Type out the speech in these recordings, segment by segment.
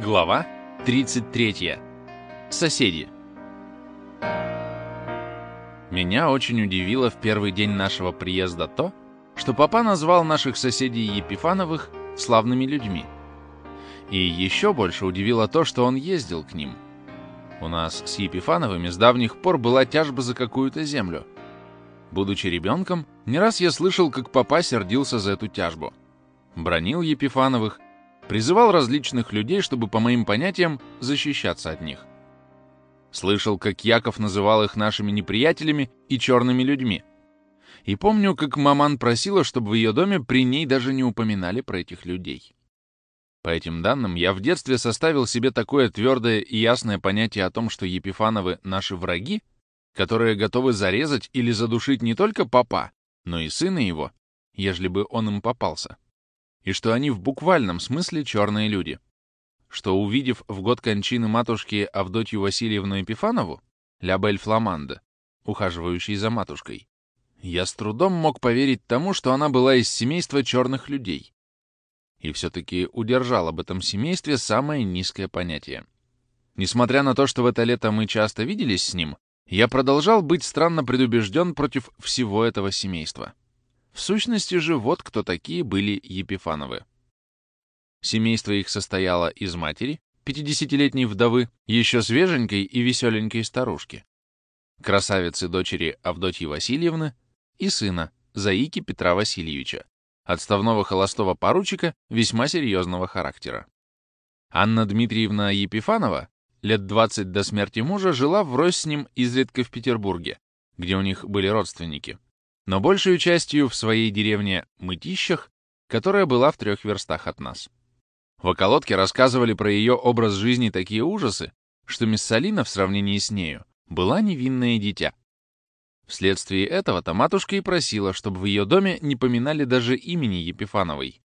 Глава 33. Соседи. Меня очень удивило в первый день нашего приезда то, что папа назвал наших соседей Епифановых славными людьми. И еще больше удивило то, что он ездил к ним. У нас с Епифановыми с давних пор была тяжба за какую-то землю. Будучи ребенком, не раз я слышал, как папа сердился за эту тяжбу. Бронил Епифановых, Призывал различных людей, чтобы, по моим понятиям, защищаться от них. Слышал, как Яков называл их нашими неприятелями и черными людьми. И помню, как маман просила, чтобы в ее доме при ней даже не упоминали про этих людей. По этим данным, я в детстве составил себе такое твердое и ясное понятие о том, что Епифановы — наши враги, которые готовы зарезать или задушить не только папа, но и сына его, ежели бы он им попался и что они в буквальном смысле черные люди. Что, увидев в год кончины матушки Авдотью Васильевну Епифанову, Лябель Фламанда, ухаживающей за матушкой, я с трудом мог поверить тому, что она была из семейства черных людей. И все-таки удержал об этом семействе самое низкое понятие. Несмотря на то, что в это лето мы часто виделись с ним, я продолжал быть странно предубежден против всего этого семейства. В сущности же, вот кто такие были Епифановы. Семейство их состояло из матери, 50-летней вдовы, еще свеженькой и веселенькой старушки, красавицы дочери Авдотьи Васильевны и сына, Заики Петра Васильевича, отставного холостого поручика весьма серьезного характера. Анна Дмитриевна Епифанова лет 20 до смерти мужа жила врозь с ним изредка в Петербурге, где у них были родственники но большую частью в своей деревне Мытищах, которая была в трех верстах от нас. В околотке рассказывали про ее образ жизни такие ужасы, что мисс Салина в сравнении с нею была невинное дитя. Вследствие этого-то матушка и просила, чтобы в ее доме не поминали даже имени Епифановой.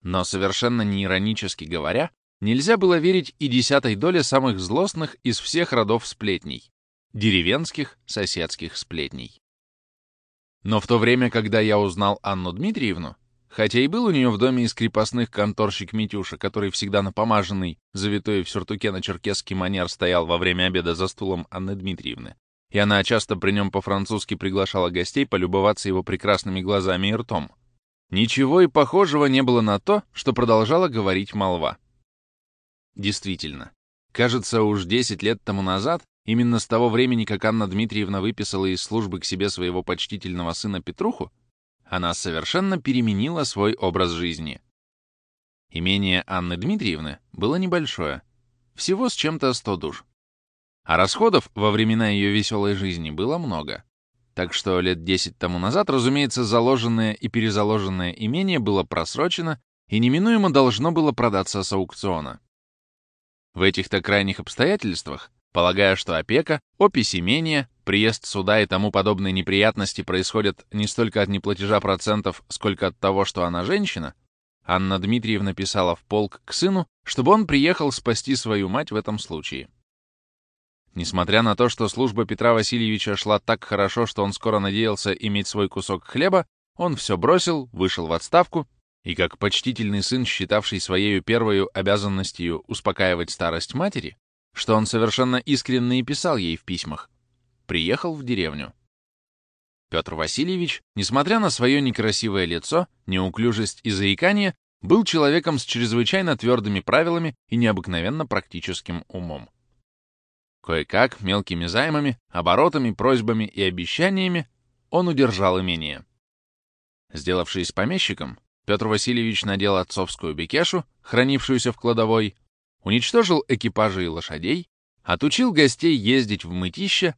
Но совершенно не иронически говоря, нельзя было верить и десятой доле самых злостных из всех родов сплетней — деревенских соседских сплетней. Но в то время, когда я узнал Анну Дмитриевну, хотя и был у нее в доме из крепостных конторщик Митюша, который всегда напомаженный, завитой в сюртуке на черкесский манер стоял во время обеда за стулом Анны Дмитриевны, и она часто при нем по-французски приглашала гостей полюбоваться его прекрасными глазами и ртом. Ничего и похожего не было на то, что продолжала говорить молва. Действительно, кажется, уж 10 лет тому назад Именно с того времени, как Анна Дмитриевна выписала из службы к себе своего почтительного сына Петруху, она совершенно переменила свой образ жизни. Имение Анны Дмитриевны было небольшое, всего с чем-то 100 душ. А расходов во времена ее веселой жизни было много. Так что лет 10 тому назад, разумеется, заложенное и перезаложенное имение было просрочено и неминуемо должно было продаться с аукциона. В этих-то крайних обстоятельствах полагая, что опека, опись имения, приезд суда и тому подобные неприятности происходят не столько от неплатежа процентов, сколько от того, что она женщина, Анна Дмитриевна писала в полк к сыну, чтобы он приехал спасти свою мать в этом случае. Несмотря на то, что служба Петра Васильевича шла так хорошо, что он скоро надеялся иметь свой кусок хлеба, он все бросил, вышел в отставку, и как почтительный сын, считавший своей первой обязанностью успокаивать старость матери, что он совершенно искренне и писал ей в письмах. Приехал в деревню. Петр Васильевич, несмотря на свое некрасивое лицо, неуклюжесть и заикание, был человеком с чрезвычайно твердыми правилами и необыкновенно практическим умом. Кое-как, мелкими займами, оборотами, просьбами и обещаниями он удержал имение. Сделавшись помещиком, Петр Васильевич надел отцовскую бекешу, хранившуюся в кладовой, уничтожил экипажи и лошадей, отучил гостей ездить в мытище,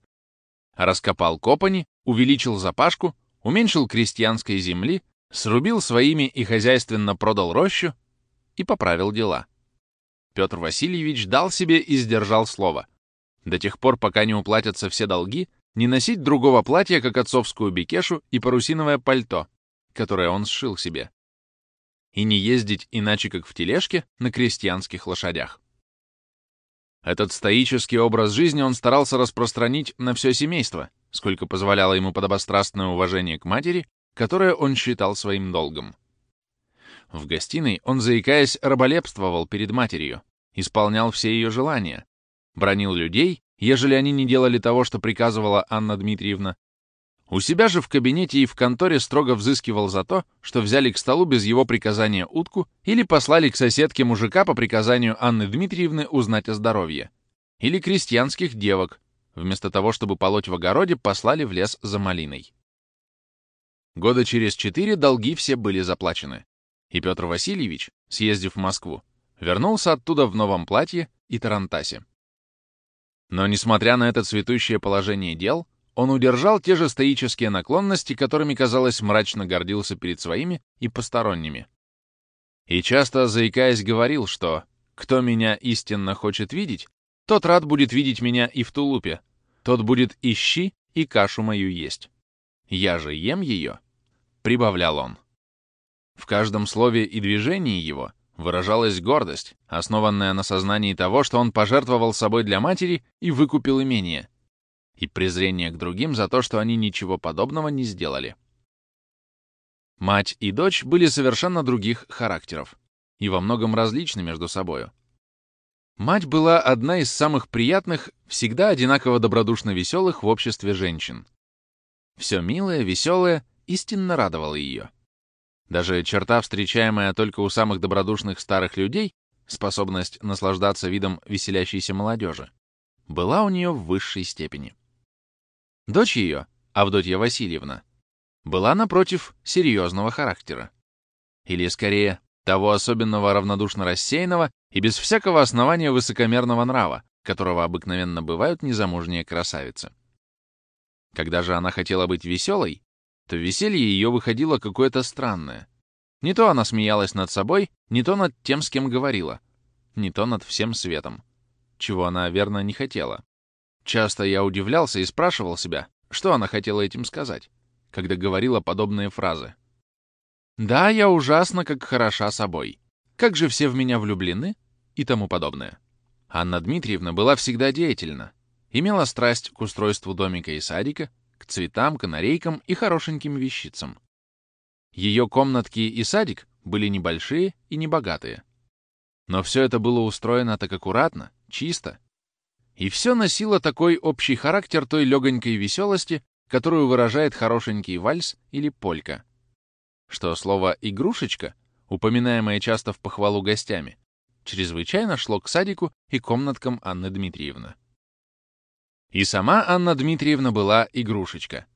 раскопал копани, увеличил запашку, уменьшил крестьянской земли, срубил своими и хозяйственно продал рощу и поправил дела. Петр Васильевич дал себе и сдержал слово. До тех пор, пока не уплатятся все долги, не носить другого платья, как отцовскую бекешу и парусиновое пальто, которое он сшил себе и не ездить иначе, как в тележке, на крестьянских лошадях. Этот стоический образ жизни он старался распространить на все семейство, сколько позволяло ему подобострастное уважение к матери, которое он считал своим долгом. В гостиной он, заикаясь, раболепствовал перед матерью, исполнял все ее желания, бронил людей, ежели они не делали того, что приказывала Анна Дмитриевна. У себя же в кабинете и в конторе строго взыскивал за то, что взяли к столу без его приказания утку или послали к соседке мужика по приказанию Анны Дмитриевны узнать о здоровье. Или крестьянских девок, вместо того, чтобы полоть в огороде, послали в лес за малиной. Года через четыре долги все были заплачены. И Петр Васильевич, съездив в Москву, вернулся оттуда в новом платье и тарантасе. Но, несмотря на это цветущее положение дел, он удержал те же стоические наклонности, которыми, казалось, мрачно гордился перед своими и посторонними. И часто, заикаясь, говорил, что «кто меня истинно хочет видеть, тот рад будет видеть меня и в тулупе, тот будет ищи и кашу мою есть. Я же ем ее», — прибавлял он. В каждом слове и движении его выражалась гордость, основанная на сознании того, что он пожертвовал собой для матери и выкупил имение, и презрение к другим за то, что они ничего подобного не сделали. Мать и дочь были совершенно других характеров и во многом различны между собою. Мать была одна из самых приятных, всегда одинаково добродушно веселых в обществе женщин. Все милое, веселое истинно радовало ее. Даже черта, встречаемая только у самых добродушных старых людей, способность наслаждаться видом веселящейся молодежи, была у нее в высшей степени. Дочь ее, Авдотья Васильевна, была, напротив, серьезного характера. Или, скорее, того особенного равнодушно рассеянного и без всякого основания высокомерного нрава, которого обыкновенно бывают незамужние красавицы. Когда же она хотела быть веселой, то веселье ее выходило какое-то странное. Не то она смеялась над собой, не то над тем, с кем говорила, не то над всем светом, чего она, верно, не хотела. Часто я удивлялся и спрашивал себя, что она хотела этим сказать, когда говорила подобные фразы. «Да, я ужасно как хороша собой. Как же все в меня влюблены?» и тому подобное. Анна Дмитриевна была всегда деятельна, имела страсть к устройству домика и садика, к цветам, канарейкам и хорошеньким вещицам. Ее комнатки и садик были небольшие и небогатые. Но все это было устроено так аккуратно, чисто. И все носило такой общий характер той легонькой веселости, которую выражает хорошенький вальс или полька. Что слово «игрушечка», упоминаемое часто в похвалу гостями, чрезвычайно шло к садику и комнаткам Анны Дмитриевны. И сама Анна Дмитриевна была игрушечка.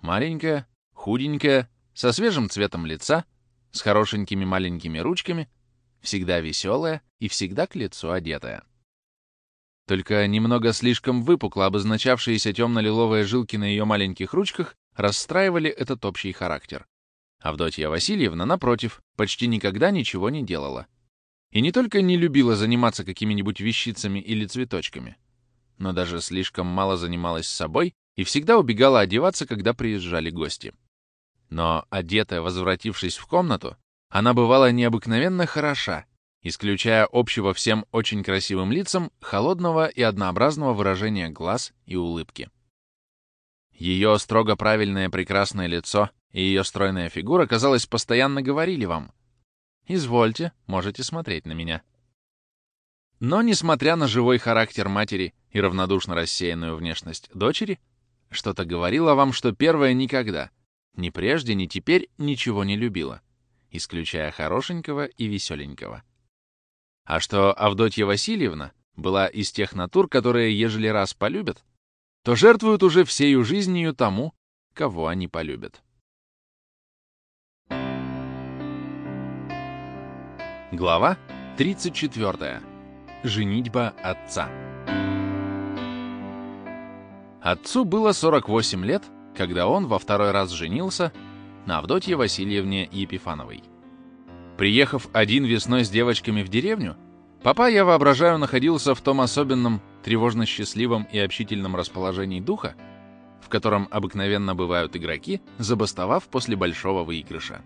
Маленькая, худенькая, со свежим цветом лица, с хорошенькими маленькими ручками, всегда веселая и всегда к лицу одетая. Только немного слишком выпукло обозначавшиеся темно-лиловые жилки на ее маленьких ручках расстраивали этот общий характер. Авдотья Васильевна, напротив, почти никогда ничего не делала. И не только не любила заниматься какими-нибудь вещицами или цветочками, но даже слишком мало занималась собой и всегда убегала одеваться, когда приезжали гости. Но, одетая, возвратившись в комнату, она бывала необыкновенно хороша, исключая общего всем очень красивым лицам холодного и однообразного выражения глаз и улыбки. Ее строго правильное прекрасное лицо и ее стройная фигура, казалось, постоянно говорили вам «Извольте, можете смотреть на меня». Но, несмотря на живой характер матери и равнодушно рассеянную внешность дочери, что-то говорило вам, что первая никогда, ни прежде, ни теперь ничего не любила, исключая хорошенького и веселенького. А что Авдотья Васильевна была из тех натур, которые, ежели раз полюбят, то жертвуют уже всею жизнью тому, кого они полюбят. Глава 34. Женитьба отца. Отцу было 48 лет, когда он во второй раз женился на Авдотье Васильевне Епифановой. Приехав один весной с девочками в деревню, папа, я воображаю, находился в том особенном, тревожно-счастливом и общительном расположении духа, в котором обыкновенно бывают игроки, забастовав после большого выигрыша.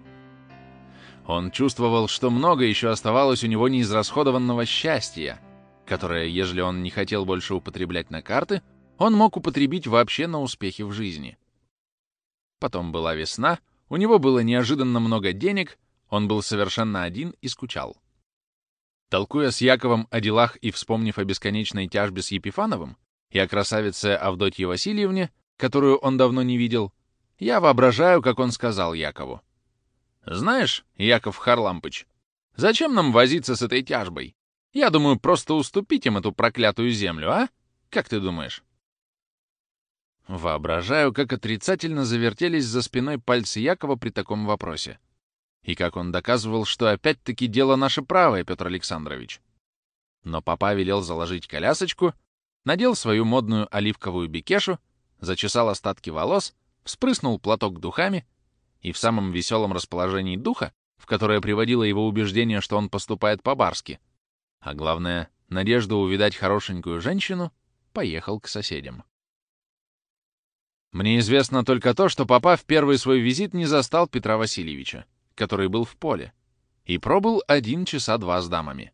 Он чувствовал, что много еще оставалось у него неизрасходованного счастья, которое, ежели он не хотел больше употреблять на карты, он мог употребить вообще на успехи в жизни. Потом была весна, у него было неожиданно много денег, он был совершенно один и скучал. Толкуя с Яковом о делах и вспомнив о бесконечной тяжбе с Епифановым и о красавице Авдотье Васильевне, которую он давно не видел, я воображаю, как он сказал Якову. «Знаешь, Яков Харлампыч, зачем нам возиться с этой тяжбой? Я думаю, просто уступить им эту проклятую землю, а? Как ты думаешь?» Воображаю, как отрицательно завертелись за спиной пальцы Якова при таком вопросе. И как он доказывал, что опять-таки дело наше правое, Петр Александрович. Но папа велел заложить колясочку, надел свою модную оливковую бекешу, зачесал остатки волос, вспрыснул платок духами и в самом веселом расположении духа, в которое приводило его убеждение, что он поступает по-барски, а главное, надежда увидать хорошенькую женщину, поехал к соседям. Мне известно только то, что папа в первый свой визит не застал Петра Васильевича который был в поле, и пробыл один часа два с дамами.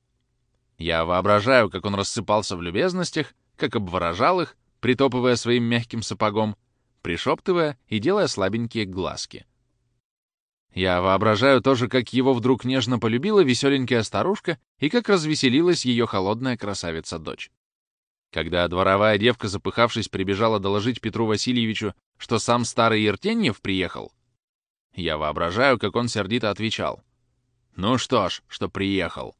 Я воображаю, как он рассыпался в любезностях, как обворожал их, притопывая своим мягким сапогом, пришептывая и делая слабенькие глазки. Я воображаю тоже, как его вдруг нежно полюбила веселенькая старушка и как развеселилась ее холодная красавица-дочь. Когда дворовая девка, запыхавшись, прибежала доложить Петру Васильевичу, что сам старый Ертеньев приехал, я воображаю, как он сердито отвечал. «Ну что ж, что приехал».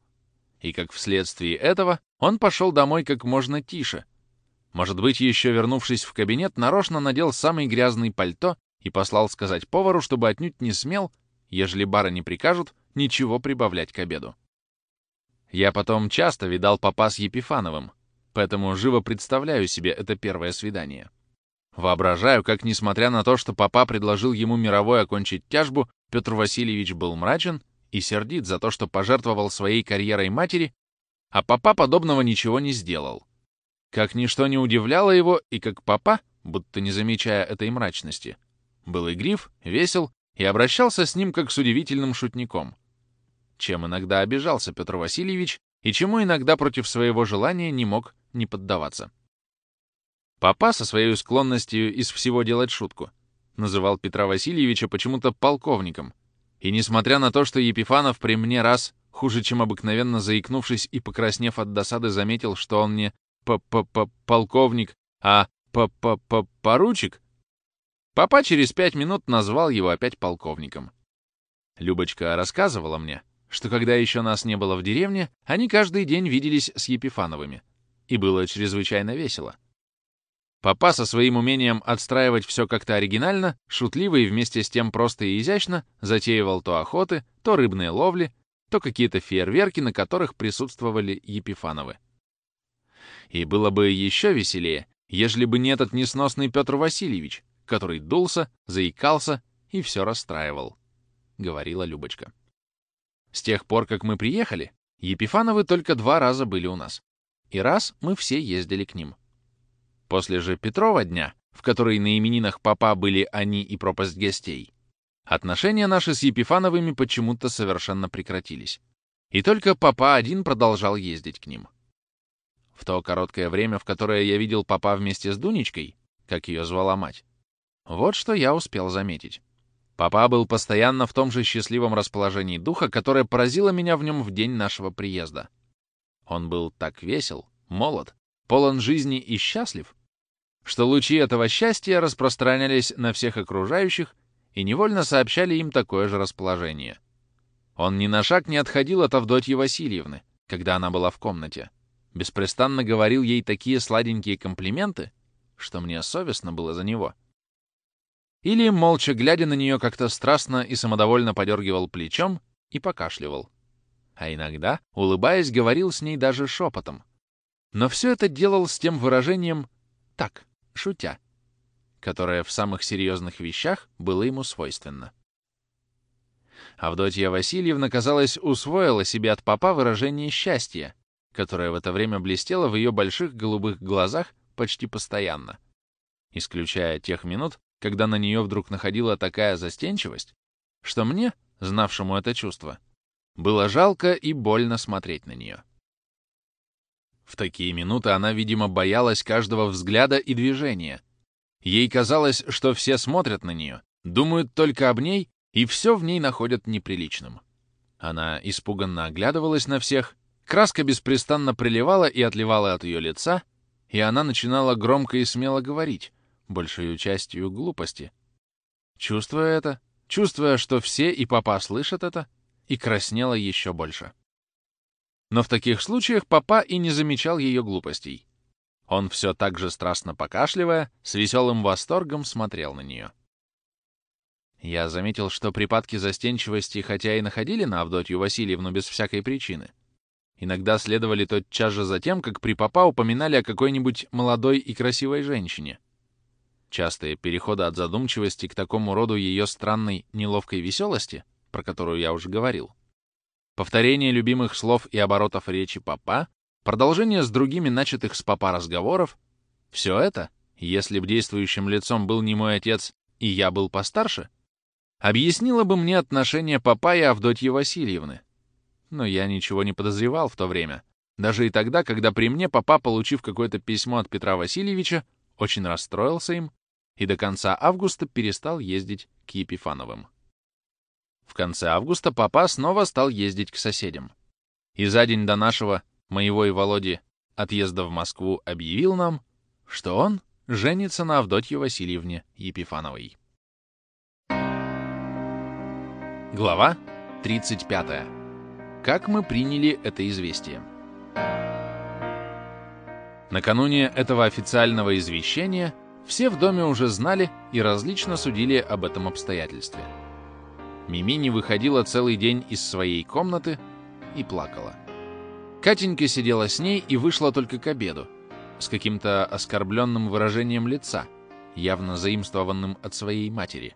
И как вследствие этого он пошел домой как можно тише. Может быть, еще вернувшись в кабинет, нарочно надел самый грязный пальто и послал сказать повару, чтобы отнюдь не смел, ежели бары не прикажут, ничего прибавлять к обеду. Я потом часто видал папа с Епифановым, поэтому живо представляю себе это первое свидание. Воображаю, как, несмотря на то, что папа предложил ему мировой окончить тяжбу, Петр Васильевич был мрачен и сердит за то, что пожертвовал своей карьерой матери, а папа подобного ничего не сделал. Как ничто не удивляло его, и как папа, будто не замечая этой мрачности, был игрив, весел и обращался с ним как с удивительным шутником. Чем иногда обижался Петр Васильевич и чему иногда против своего желания не мог не поддаваться. Папа со своей склонностью из всего делать шутку называл Петра Васильевича почему-то полковником. И несмотря на то, что Епифанов при мне раз, хуже чем обыкновенно заикнувшись и покраснев от досады, заметил, что он не п-п-п-полковник, а п-п-п-поручик, папа через пять минут назвал его опять полковником. Любочка рассказывала мне, что когда еще нас не было в деревне, они каждый день виделись с Епифановыми. И было чрезвычайно весело. Папа со своим умением отстраивать все как-то оригинально, шутливо и вместе с тем просто и изящно затеивал то охоты, то рыбные ловли, то какие-то фейерверки, на которых присутствовали Епифановы. И было бы еще веселее, ежели бы не этот несносный Петр Васильевич, который дулся, заикался и все расстраивал, — говорила Любочка. С тех пор, как мы приехали, Епифановы только два раза были у нас. И раз мы все ездили к ним. После же Петрова дня, в который на именинах папа были они и пропасть гостей, отношения наши с Епифановыми почему-то совершенно прекратились. И только папа один продолжал ездить к ним. В то короткое время, в которое я видел папа вместе с Дунечкой, как ее звала мать, вот что я успел заметить. Папа был постоянно в том же счастливом расположении духа, которое поразило меня в нем в день нашего приезда. Он был так весел, молод, полон жизни и счастлив, что лучи этого счастья распространялись на всех окружающих и невольно сообщали им такое же расположение. Он ни на шаг не отходил от Авдотьи Васильевны, когда она была в комнате. Беспрестанно говорил ей такие сладенькие комплименты, что мне совестно было за него. Или, молча глядя на нее, как-то страстно и самодовольно подергивал плечом и покашливал. А иногда, улыбаясь, говорил с ней даже шепотом. Но все это делал с тем выражением «так», шутя, которое в самых серьезных вещах было ему свойственно. Авдотья Васильевна, казалось, усвоила себе от папа выражение счастья, которое в это время блестело в ее больших голубых глазах почти постоянно, исключая тех минут, когда на нее вдруг находила такая застенчивость, что мне, знавшему это чувство, было жалко и больно смотреть на нее. В такие минуты она, видимо, боялась каждого взгляда и движения. Ей казалось, что все смотрят на нее, думают только об ней и все в ней находят неприличным. Она испуганно оглядывалась на всех Краска беспрестанно приливала и отливала от ее лица, и она начинала громко и смело говорить, большей частью глупости. Чувствуя это, чувствуя, что все и папа слышат это, и краснела еще больше. Но в таких случаях папа и не замечал ее глупостей. Он все так же страстно покашливая, с веселым восторгом смотрел на нее. Я заметил, что припадки застенчивости хотя и находили на Авдотью Васильевну без всякой причины, иногда следовали тотчас же за тем, как при папа упоминали о какой-нибудь молодой и красивой женщине. Частые переходы от задумчивости к такому роду ее странной, неловкой веселости, про которую я уже говорил, повторение любимых слов и оборотов речи папа, продолжение с другими начатых с папа разговоров — все это, если б действующим лицом был не мой отец и я был постарше, объяснило бы мне отношение папа и Авдотьи Васильевны. Но я ничего не подозревал в то время, даже и тогда, когда при мне папа, получив какое-то письмо от Петра Васильевича, очень расстроился им и до конца августа перестал ездить к Епифановым. В конце августа папа снова стал ездить к соседям. И за день до нашего, моего и Володи, отъезда в Москву объявил нам, что он женится на Авдотье Васильевне Епифановой. Глава 35. Как мы приняли это известие? Накануне этого официального извещения все в доме уже знали и различно судили об этом обстоятельстве. Мими не выходила целый день из своей комнаты и плакала. Катенька сидела с ней и вышла только к обеду, с каким-то оскорбленным выражением лица, явно заимствованным от своей матери.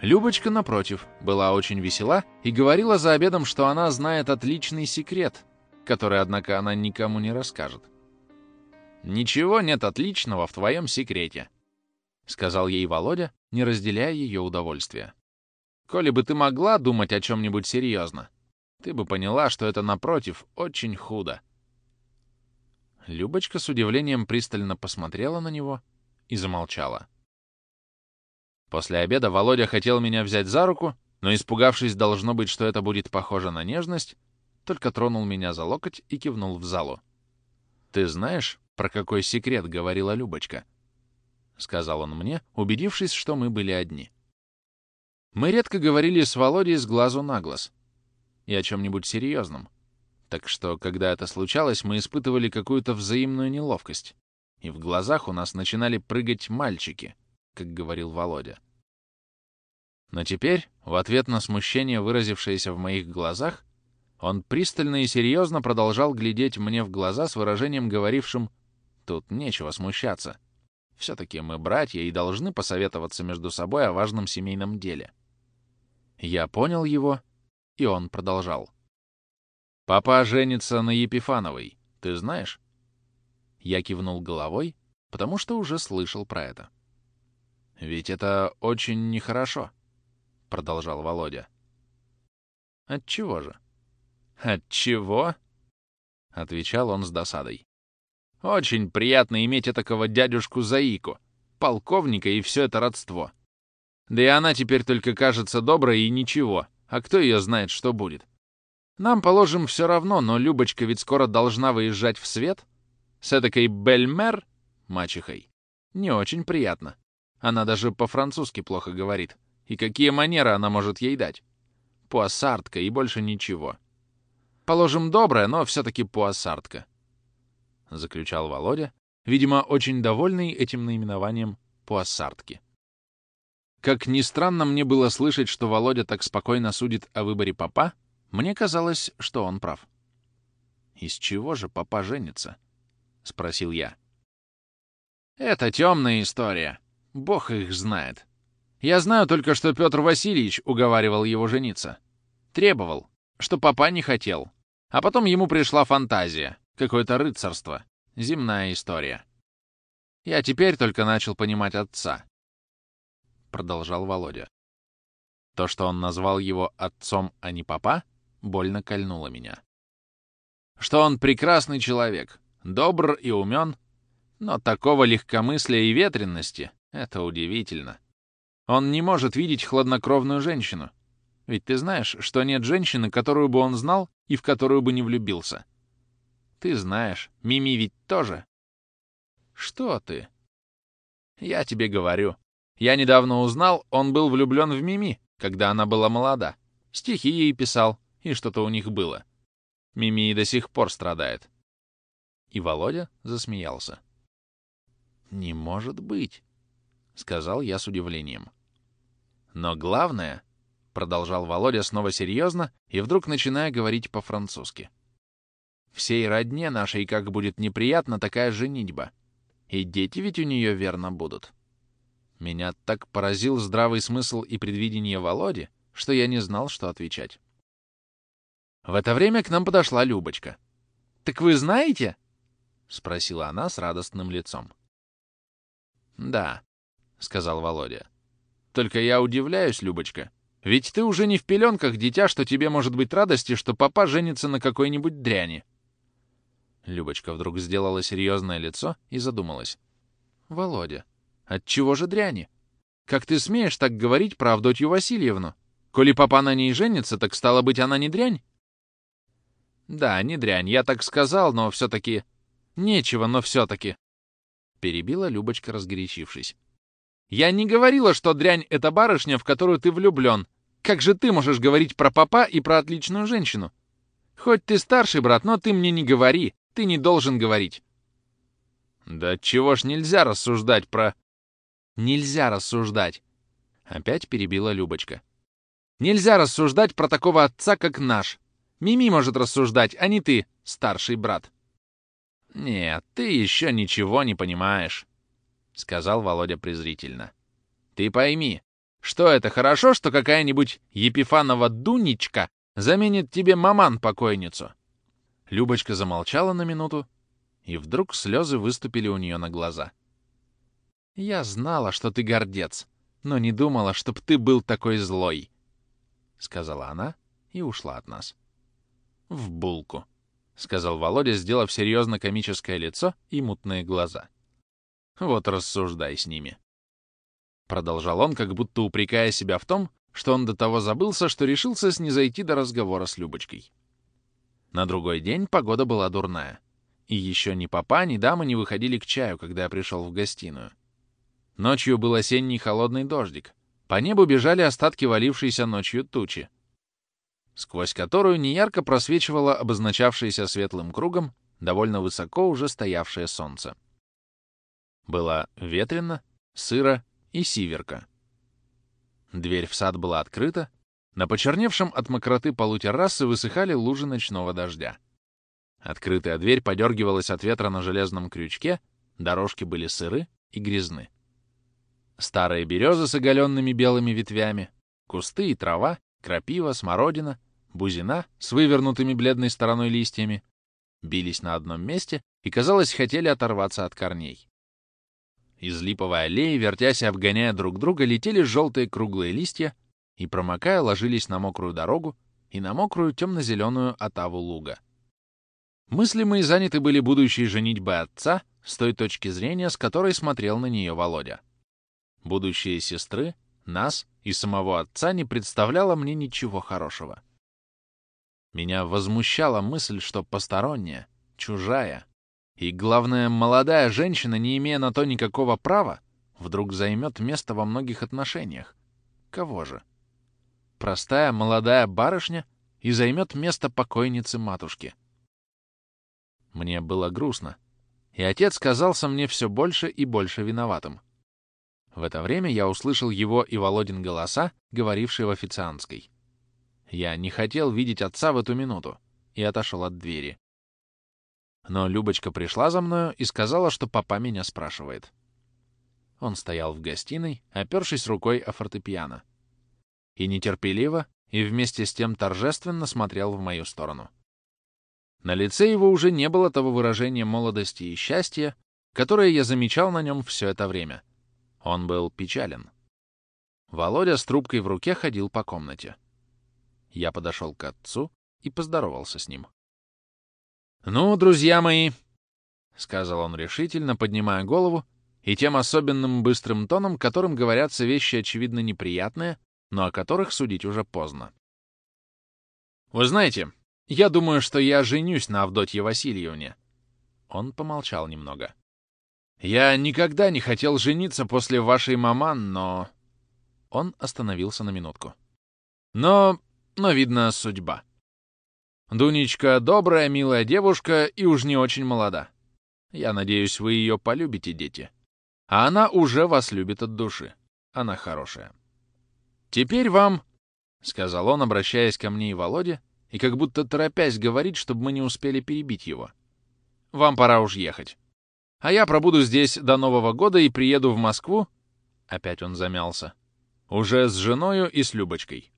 Любочка, напротив, была очень весела и говорила за обедом, что она знает отличный секрет, который, однако, она никому не расскажет. «Ничего нет отличного в твоем секрете», — сказал ей Володя, не разделяя ее удовольствия. «Коли бы ты могла думать о чем-нибудь серьезно, ты бы поняла, что это, напротив, очень худо». Любочка с удивлением пристально посмотрела на него и замолчала. После обеда Володя хотел меня взять за руку, но, испугавшись, должно быть, что это будет похоже на нежность, только тронул меня за локоть и кивнул в залу. «Ты знаешь, про какой секрет говорила Любочка?» — сказал он мне, убедившись, что мы были одни. Мы редко говорили с Володей с глазу на глаз и о чем-нибудь серьезном, так что, когда это случалось, мы испытывали какую-то взаимную неловкость, и в глазах у нас начинали прыгать мальчики, как говорил Володя. Но теперь, в ответ на смущение, выразившееся в моих глазах, он пристально и серьезно продолжал глядеть мне в глаза с выражением, говорившим Тут нечего смущаться. Все-таки мы братья и должны посоветоваться между собой о важном семейном деле. Я понял его, и он продолжал. «Папа женится на Епифановой, ты знаешь?» Я кивнул головой, потому что уже слышал про это. «Ведь это очень нехорошо», — продолжал Володя. «Отчего же?» «Отчего?» — отвечал он с досадой. Очень приятно иметь такого дядюшку Заику, полковника и все это родство. Да и она теперь только кажется доброй и ничего, а кто ее знает, что будет. Нам, положим, все равно, но Любочка ведь скоро должна выезжать в свет. С этой Бельмер, мачехой, не очень приятно. Она даже по-французски плохо говорит. И какие манеры она может ей дать? Пуассартка и больше ничего. Положим, добрая, но все-таки пуассартка заключал Володя, видимо, очень довольный этим наименованием пуассартки. Как ни странно мне было слышать, что Володя так спокойно судит о выборе папа, мне казалось, что он прав. «Из чего же папа женится?» — спросил я. «Это темная история. Бог их знает. Я знаю только, что Петр Васильевич уговаривал его жениться. Требовал, что папа не хотел. А потом ему пришла фантазия. Какое-то рыцарство. Земная история. Я теперь только начал понимать отца. Продолжал Володя. То, что он назвал его отцом, а не папа, больно кольнуло меня. Что он прекрасный человек, добр и умен, но такого легкомыслия и ветренности — это удивительно. Он не может видеть хладнокровную женщину. Ведь ты знаешь, что нет женщины, которую бы он знал и в которую бы не влюбился. Ты знаешь, Мими ведь тоже. Что ты? Я тебе говорю. Я недавно узнал, он был влюблен в Мими, когда она была молода. Стихи ей писал, и что-то у них было. Мими и до сих пор страдает. И Володя засмеялся. «Не может быть», — сказал я с удивлением. «Но главное», — продолжал Володя снова серьезно и вдруг начиная говорить по-французски, «всей родне нашей как будет неприятна такая женитьба. И дети ведь у нее верно будут». Меня так поразил здравый смысл и предвидение Володи, что я не знал, что отвечать. В это время к нам подошла Любочка. «Так вы знаете?» — спросила она с радостным лицом. «Да», — сказал Володя. «Только я удивляюсь, Любочка. Ведь ты уже не в пеленках, дитя, что тебе может быть радости, что папа женится на какой-нибудь дряни». Любочка вдруг сделала серьезное лицо и задумалась. «Володя, отчего же дряни? Как ты смеешь так говорить про Авдотью Васильевну? Коли папа на ней женится, так стало быть, она не дрянь?» «Да, не дрянь, я так сказал, но все-таки...» «Нечего, но все-таки...» Перебила Любочка, разгорячившись. «Я не говорила, что дрянь — это барышня, в которую ты влюблен. Как же ты можешь говорить про папа и про отличную женщину? Хоть ты старший брат, но ты мне не говори. Ты не должен говорить». «Да чего ж нельзя рассуждать про...» «Нельзя рассуждать!» Опять перебила Любочка. «Нельзя рассуждать про такого отца, как наш. Мими может рассуждать, а не ты, старший брат». «Нет, ты еще ничего не понимаешь», — сказал Володя презрительно. «Ты пойми, что это хорошо, что какая-нибудь Епифанова Дунечка заменит тебе маман-покойницу». Любочка замолчала на минуту, и вдруг слезы выступили у нее на глаза. «Я знала, что ты гордец, но не думала, чтоб ты был такой злой», — сказала она и ушла от нас в булку», — сказал Володя, сделав серьезно комическое лицо и мутные глаза. «Вот рассуждай с ними». Продолжал он, как будто упрекая себя в том, что он до того забылся, что решился снизойти до разговора с Любочкой. На другой день погода была дурная. И еще ни папа, ни дама не выходили к чаю, когда я пришел в гостиную. Ночью был осенний холодный дождик. По небу бежали остатки валившейся ночью тучи сквозь которую неярко просвечивало обозначавшееся светлым кругом довольно высоко уже стоявшее солнце. Было ветрено, сыро и сиверко. Дверь в сад была открыта, на почерневшем от мокроты полу террасы высыхали лужи ночного дождя. Открытая дверь подергивалась от ветра на железном крючке, дорожки были сыры и грязны. Старые березы с оголенными белыми ветвями, кусты и трава крапива, смородина, бузина с вывернутыми бледной стороной листьями бились на одном месте и, казалось, хотели оторваться от корней. Из липовой аллеи, вертясь и обгоняя друг друга, летели желтые круглые листья и, промокая, ложились на мокрую дорогу и на мокрую темно-зеленую отаву луга. Мысли мои заняты были будущей женитьбой отца с той точки зрения, с которой смотрел на нее Володя. Будущие сестры, нас и самого отца не представляло мне ничего хорошего. Меня возмущала мысль, что посторонняя, чужая и, главное, молодая женщина, не имея на то никакого права, вдруг займет место во многих отношениях. Кого же? Простая молодая барышня и займет место покойницы матушки. Мне было грустно, и отец казался мне все больше и больше виноватым. В это время я услышал его и Володин голоса, говорившие в официантской. Я не хотел видеть отца в эту минуту и отошел от двери. Но Любочка пришла за мною и сказала, что папа меня спрашивает. Он стоял в гостиной, опершись рукой о фортепиано. И нетерпеливо, и вместе с тем торжественно смотрел в мою сторону. На лице его уже не было того выражения молодости и счастья, которое я замечал на нем все это время — он был печален. Володя с трубкой в руке ходил по комнате. Я подошел к отцу и поздоровался с ним. «Ну, друзья мои», — сказал он решительно, поднимая голову, и тем особенным быстрым тоном, которым говорятся вещи, очевидно, неприятные, но о которых судить уже поздно. «Вы знаете, я думаю, что я женюсь на Авдотье Васильевне». Он помолчал немного. «Я никогда не хотел жениться после вашей маман, но...» Он остановился на минутку. «Но... но, видно, судьба. Дунечка добрая, милая девушка и уж не очень молода. Я надеюсь, вы ее полюбите, дети. А она уже вас любит от души. Она хорошая. Теперь вам, — сказал он, обращаясь ко мне и Володе, и как будто торопясь говорить, чтобы мы не успели перебить его. Вам пора уж ехать. А я пробуду здесь до Нового года и приеду в Москву. Опять он замялся. Уже с женою и с Любочкой.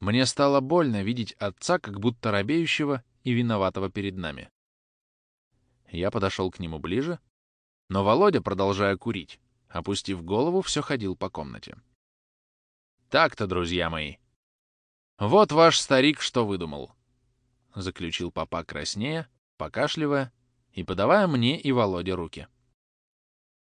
Мне стало больно видеть отца, как будто робеющего и виноватого перед нами. Я подошел к нему ближе, но Володя, продолжая курить, опустив голову, все ходил по комнате. «Так-то, друзья мои. Вот ваш старик что выдумал», — заключил папа краснея, покашливая и подавая мне и Володе руки.